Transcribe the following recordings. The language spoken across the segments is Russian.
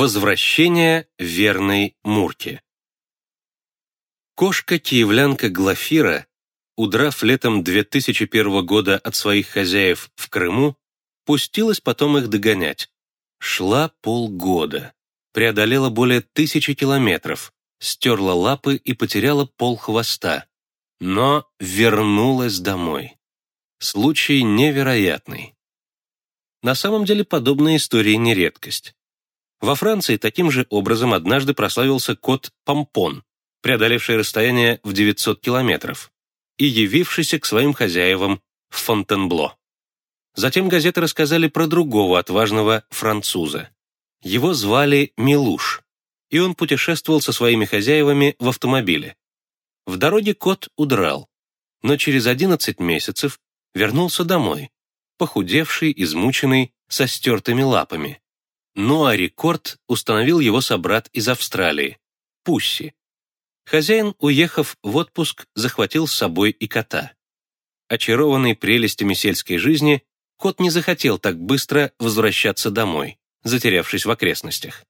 Возвращение верной Мурки Кошка-киевлянка Глафира, удрав летом 2001 года от своих хозяев в Крыму, пустилась потом их догонять. Шла полгода, преодолела более тысячи километров, стерла лапы и потеряла пол хвоста, но вернулась домой. Случай невероятный. На самом деле подобная история не редкость. Во Франции таким же образом однажды прославился кот Помпон, преодолевший расстояние в 900 километров и явившийся к своим хозяевам в Фонтенбло. Затем газеты рассказали про другого отважного француза. Его звали Милуш, и он путешествовал со своими хозяевами в автомобиле. В дороге кот удрал, но через 11 месяцев вернулся домой, похудевший, измученный, со стертыми лапами. Ну а рекорд установил его собрат из Австралии, Пусси. Хозяин, уехав в отпуск, захватил с собой и кота. Очарованный прелестями сельской жизни, кот не захотел так быстро возвращаться домой, затерявшись в окрестностях.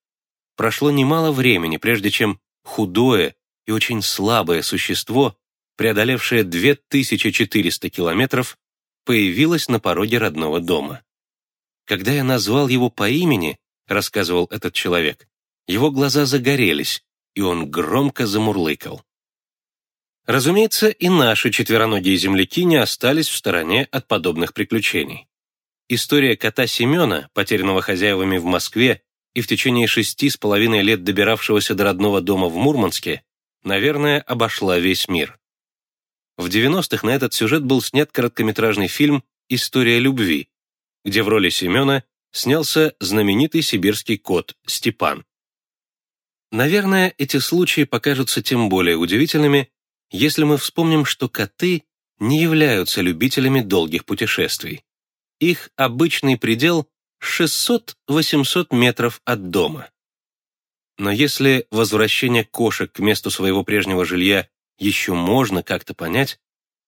Прошло немало времени, прежде чем худое и очень слабое существо, преодолевшее 2400 километров, появилось на пороге родного дома. Когда я назвал его по имени, рассказывал этот человек. Его глаза загорелись, и он громко замурлыкал. Разумеется, и наши четвероногие земляки не остались в стороне от подобных приключений. История кота Семена, потерянного хозяевами в Москве и в течение шести с половиной лет добиравшегося до родного дома в Мурманске, наверное, обошла весь мир. В 90-х на этот сюжет был снят короткометражный фильм «История любви», где в роли Семена снялся знаменитый сибирский кот Степан. Наверное, эти случаи покажутся тем более удивительными, если мы вспомним, что коты не являются любителями долгих путешествий. Их обычный предел 600-800 метров от дома. Но если возвращение кошек к месту своего прежнего жилья еще можно как-то понять,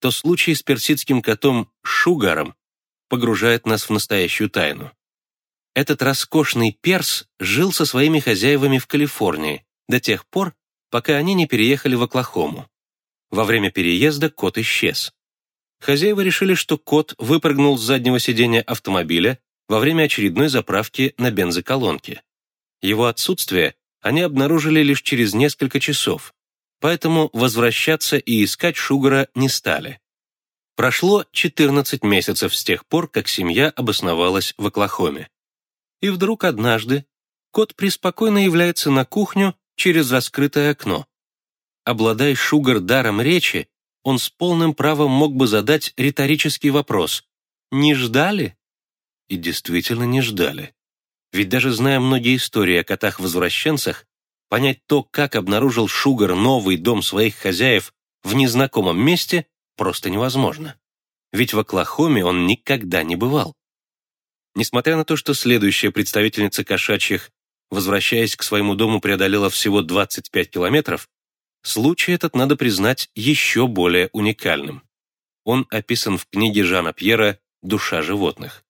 то случай с персидским котом Шугаром погружает нас в настоящую тайну. Этот роскошный перс жил со своими хозяевами в Калифорнии до тех пор, пока они не переехали в Оклахому. Во время переезда кот исчез. Хозяева решили, что кот выпрыгнул с заднего сиденья автомобиля во время очередной заправки на бензоколонке. Его отсутствие они обнаружили лишь через несколько часов, поэтому возвращаться и искать Шугара не стали. Прошло 14 месяцев с тех пор, как семья обосновалась в Оклахоме и вдруг однажды кот преспокойно является на кухню через раскрытое окно. Обладая Шугар даром речи, он с полным правом мог бы задать риторический вопрос «Не ждали?» И действительно не ждали. Ведь даже зная многие истории о котах-возвращенцах, понять то, как обнаружил Шугар новый дом своих хозяев в незнакомом месте, просто невозможно. Ведь в Оклахоме он никогда не бывал. Несмотря на то, что следующая представительница кошачьих, возвращаясь к своему дому, преодолела всего 25 километров, случай этот, надо признать, еще более уникальным. Он описан в книге Жана Пьера «Душа животных».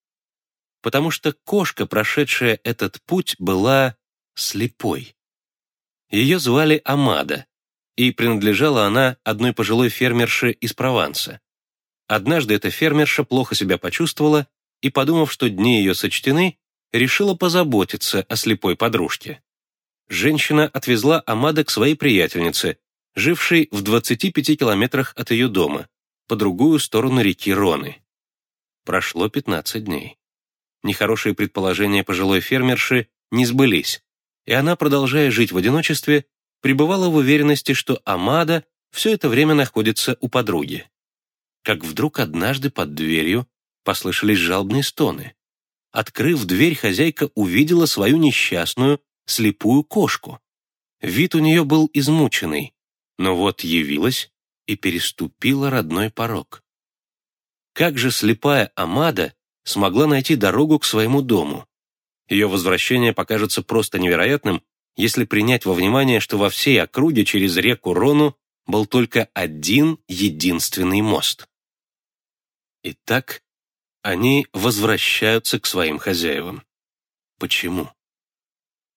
Потому что кошка, прошедшая этот путь, была слепой. Ее звали Амада, и принадлежала она одной пожилой фермерше из Прованса. Однажды эта фермерша плохо себя почувствовала и, подумав, что дни ее сочтены, решила позаботиться о слепой подружке. Женщина отвезла Амада к своей приятельнице, жившей в 25 километрах от ее дома, по другую сторону реки Роны. Прошло 15 дней. Нехорошие предположения пожилой фермерши не сбылись, и она, продолжая жить в одиночестве, пребывала в уверенности, что Амада все это время находится у подруги. Как вдруг однажды под дверью послышались жалобные стоны. Открыв дверь, хозяйка увидела свою несчастную, слепую кошку. Вид у нее был измученный, но вот явилась и переступила родной порог. Как же слепая Амада смогла найти дорогу к своему дому? Ее возвращение покажется просто невероятным, если принять во внимание, что во всей округе через реку Рону был только один единственный мост. Итак, они возвращаются к своим хозяевам. Почему?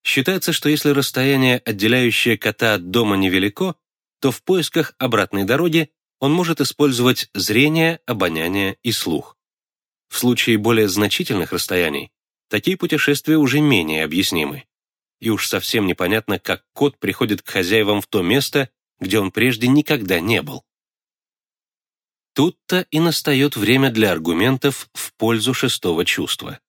Считается, что если расстояние, отделяющее кота от дома, невелико, то в поисках обратной дороги он может использовать зрение, обоняние и слух. В случае более значительных расстояний такие путешествия уже менее объяснимы. И уж совсем непонятно, как кот приходит к хозяевам в то место, где он прежде никогда не был. Тут-то и настает время для аргументов в пользу шестого чувства.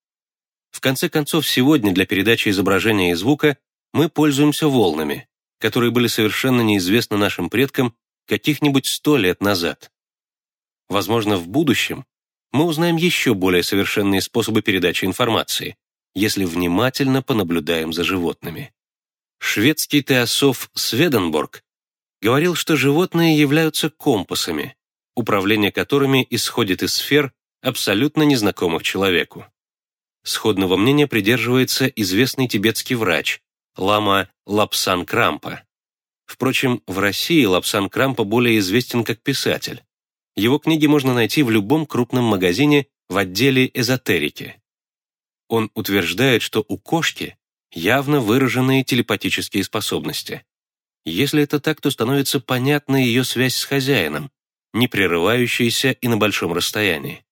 В конце концов, сегодня для передачи изображения и звука мы пользуемся волнами, которые были совершенно неизвестны нашим предкам каких-нибудь сто лет назад. Возможно, в будущем мы узнаем еще более совершенные способы передачи информации, если внимательно понаблюдаем за животными. Шведский теософ Сведенборг говорил, что животные являются компасами, управление которыми исходит из сфер, абсолютно незнакомых человеку. Сходного мнения придерживается известный тибетский врач, лама Лапсан Крампа. Впрочем, в России Лапсан Крампа более известен как писатель. Его книги можно найти в любом крупном магазине в отделе эзотерики. Он утверждает, что у кошки явно выраженные телепатические способности. Если это так, то становится понятна ее связь с хозяином, не прерывающаяся и на большом расстоянии.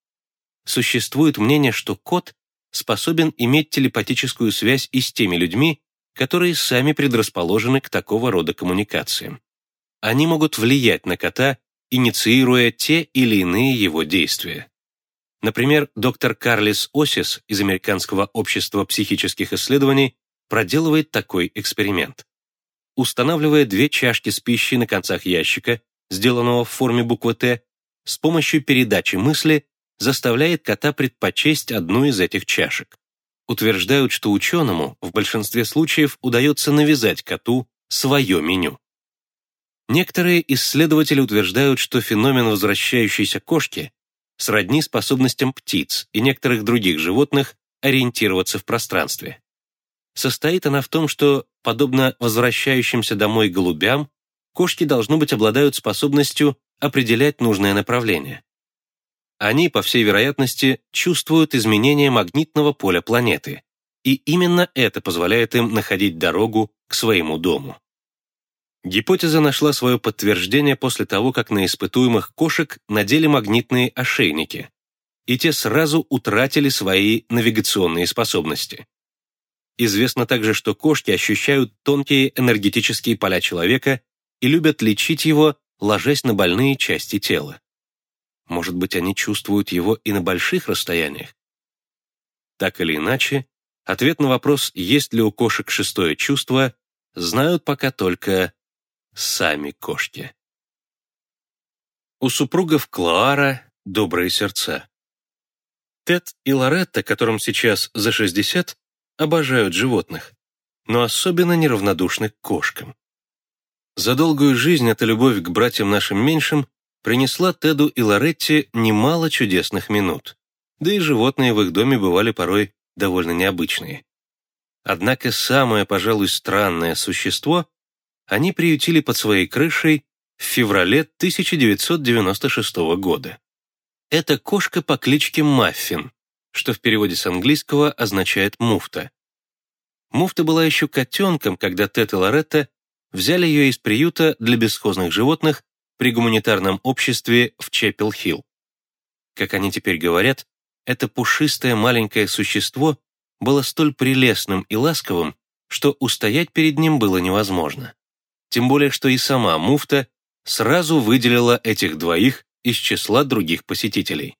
Существует мнение, что кот способен иметь телепатическую связь и с теми людьми, которые сами предрасположены к такого рода коммуникациям. Они могут влиять на кота, инициируя те или иные его действия. Например, доктор Карлис Осис из Американского общества психических исследований проделывает такой эксперимент. Устанавливая две чашки с пищей на концах ящика, сделанного в форме буквы «Т», с помощью передачи мысли заставляет кота предпочесть одну из этих чашек. Утверждают, что ученому в большинстве случаев удается навязать коту свое меню. Некоторые исследователи утверждают, что феномен возвращающейся кошки сродни способностям птиц и некоторых других животных ориентироваться в пространстве. Состоит она в том, что, подобно возвращающимся домой голубям, кошки, должно быть, обладают способностью определять нужное направление. Они, по всей вероятности, чувствуют изменение магнитного поля планеты, и именно это позволяет им находить дорогу к своему дому. Гипотеза нашла свое подтверждение после того, как на испытуемых кошек надели магнитные ошейники, и те сразу утратили свои навигационные способности. Известно также, что кошки ощущают тонкие энергетические поля человека и любят лечить его, ложась на больные части тела. Может быть, они чувствуют его и на больших расстояниях? Так или иначе, ответ на вопрос, есть ли у кошек шестое чувство, знают пока только сами кошки. У супругов Клоара добрые сердца. Тед и Лоретта, которым сейчас за 60, обожают животных, но особенно неравнодушны к кошкам. За долгую жизнь эта любовь к братьям нашим меньшим принесла Теду и Лоретте немало чудесных минут. Да и животные в их доме бывали порой довольно необычные. Однако самое, пожалуй, странное существо они приютили под своей крышей в феврале 1996 года. Это кошка по кличке Маффин, что в переводе с английского означает «муфта». Муфта была еще котенком, когда Тед и Лоретта взяли ее из приюта для бесхозных животных при гуманитарном обществе в Чеппел-Хилл. Как они теперь говорят, это пушистое маленькое существо было столь прелестным и ласковым, что устоять перед ним было невозможно. Тем более, что и сама муфта сразу выделила этих двоих из числа других посетителей.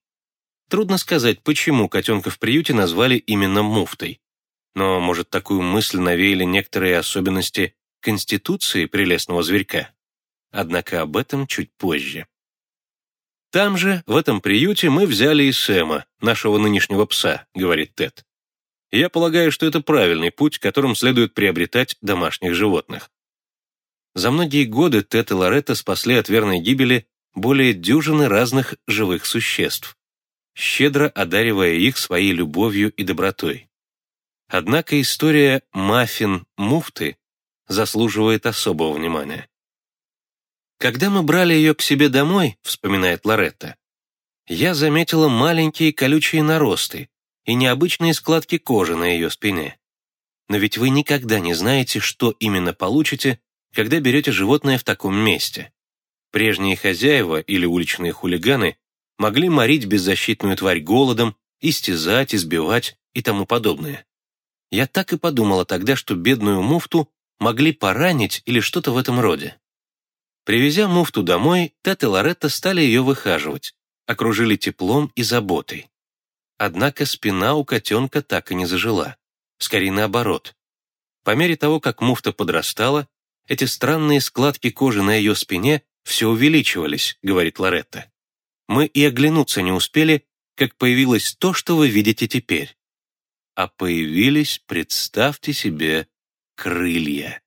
Трудно сказать, почему котенка в приюте назвали именно муфтой. Но, может, такую мысль навеяли некоторые особенности конституции прелестного зверька. Однако об этом чуть позже. «Там же, в этом приюте, мы взяли и Сэма, нашего нынешнего пса», — говорит Тед. «Я полагаю, что это правильный путь, которым следует приобретать домашних животных». За многие годы Тед и Лоретта спасли от верной гибели более дюжины разных живых существ, щедро одаривая их своей любовью и добротой. Однако история Маффин-муфты заслуживает особого внимания. Когда мы брали ее к себе домой, вспоминает Лоретта, я заметила маленькие колючие наросты и необычные складки кожи на ее спине. Но ведь вы никогда не знаете, что именно получите, когда берете животное в таком месте. Прежние хозяева или уличные хулиганы могли морить беззащитную тварь голодом, истязать, избивать и тому подобное. Я так и подумала тогда, что бедную муфту могли поранить или что-то в этом роде. Привезя муфту домой, Тет и Лоретта стали ее выхаживать, окружили теплом и заботой. Однако спина у котенка так и не зажила. Скорее наоборот. По мере того, как муфта подрастала, эти странные складки кожи на ее спине все увеличивались, говорит Лоретта. Мы и оглянуться не успели, как появилось то, что вы видите теперь. А появились, представьте себе, крылья.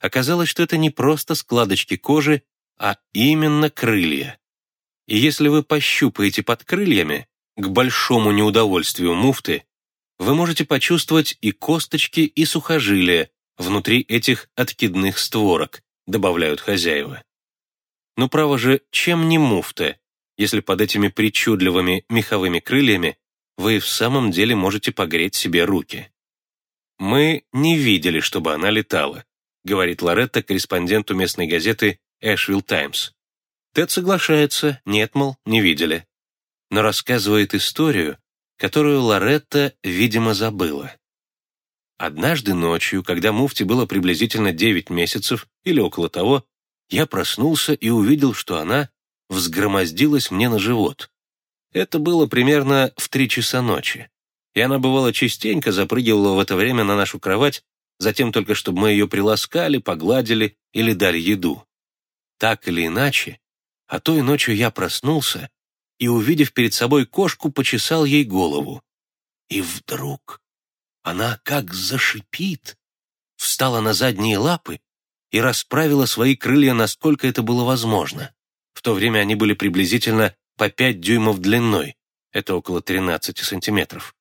Оказалось, что это не просто складочки кожи, а именно крылья. И если вы пощупаете под крыльями, к большому неудовольствию муфты, вы можете почувствовать и косточки, и сухожилия внутри этих откидных створок, добавляют хозяева. Но право же, чем не муфта, если под этими причудливыми меховыми крыльями вы в самом деле можете погреть себе руки. Мы не видели, чтобы она летала, говорит Лоретта корреспонденту местной газеты «Эшвилл Таймс». Тед соглашается, нет, мол, не видели. Но рассказывает историю, которую Лоретта, видимо, забыла. Однажды ночью, когда Муфти было приблизительно 9 месяцев или около того, я проснулся и увидел, что она взгромоздилась мне на живот. Это было примерно в три часа ночи. И она, бывало, частенько запрыгивала в это время на нашу кровать, затем только чтобы мы ее приласкали, погладили или дали еду. Так или иначе, а той ночью я проснулся и, увидев перед собой кошку, почесал ей голову. И вдруг она как зашипит, встала на задние лапы и расправила свои крылья, насколько это было возможно. В то время они были приблизительно по 5 дюймов длиной, это около 13 сантиметров.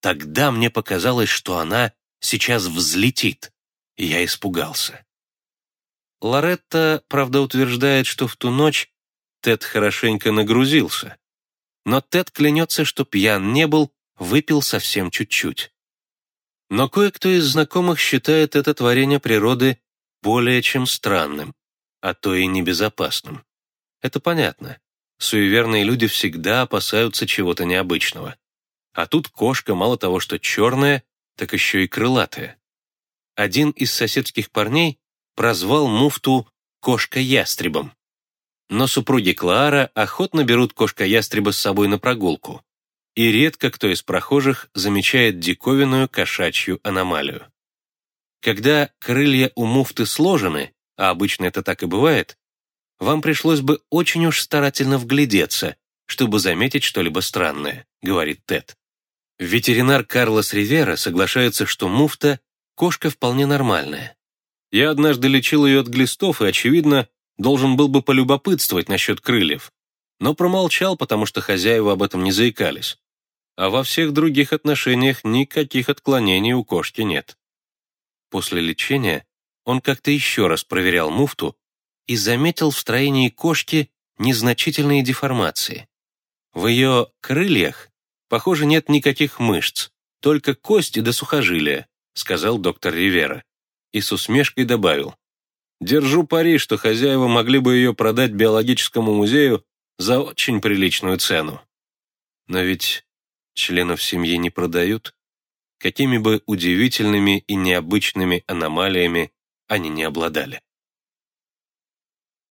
Тогда мне показалось, что она сейчас взлетит, и я испугался. Лоретта, правда, утверждает, что в ту ночь Тед хорошенько нагрузился. Но Тед клянется, что пьян не был, выпил совсем чуть-чуть. Но кое-кто из знакомых считает это творение природы более чем странным, а то и небезопасным. Это понятно. Суеверные люди всегда опасаются чего-то необычного. А тут кошка мало того, что черная, так еще и крылатая. Один из соседских парней прозвал муфту «кошка-ястребом». Но супруги Клара охотно берут кошка-ястреба с собой на прогулку, и редко кто из прохожих замечает диковинную кошачью аномалию. Когда крылья у муфты сложены, а обычно это так и бывает, вам пришлось бы очень уж старательно вглядеться, чтобы заметить что-либо странное», — говорит Тед. Ветеринар Карлос Ривера соглашается, что муфта — кошка вполне нормальная. Я однажды лечил ее от глистов и, очевидно, должен был бы полюбопытствовать насчет крыльев, но промолчал, потому что хозяева об этом не заикались. А во всех других отношениях никаких отклонений у кошки нет. После лечения он как-то еще раз проверял муфту и заметил в строении кошки незначительные деформации. В ее крыльях, похоже, нет никаких мышц, только кости до сухожилия, сказал доктор Ривера. И с усмешкой добавил. Держу пари, что хозяева могли бы ее продать биологическому музею за очень приличную цену. Но ведь членов семьи не продают, какими бы удивительными и необычными аномалиями они не обладали.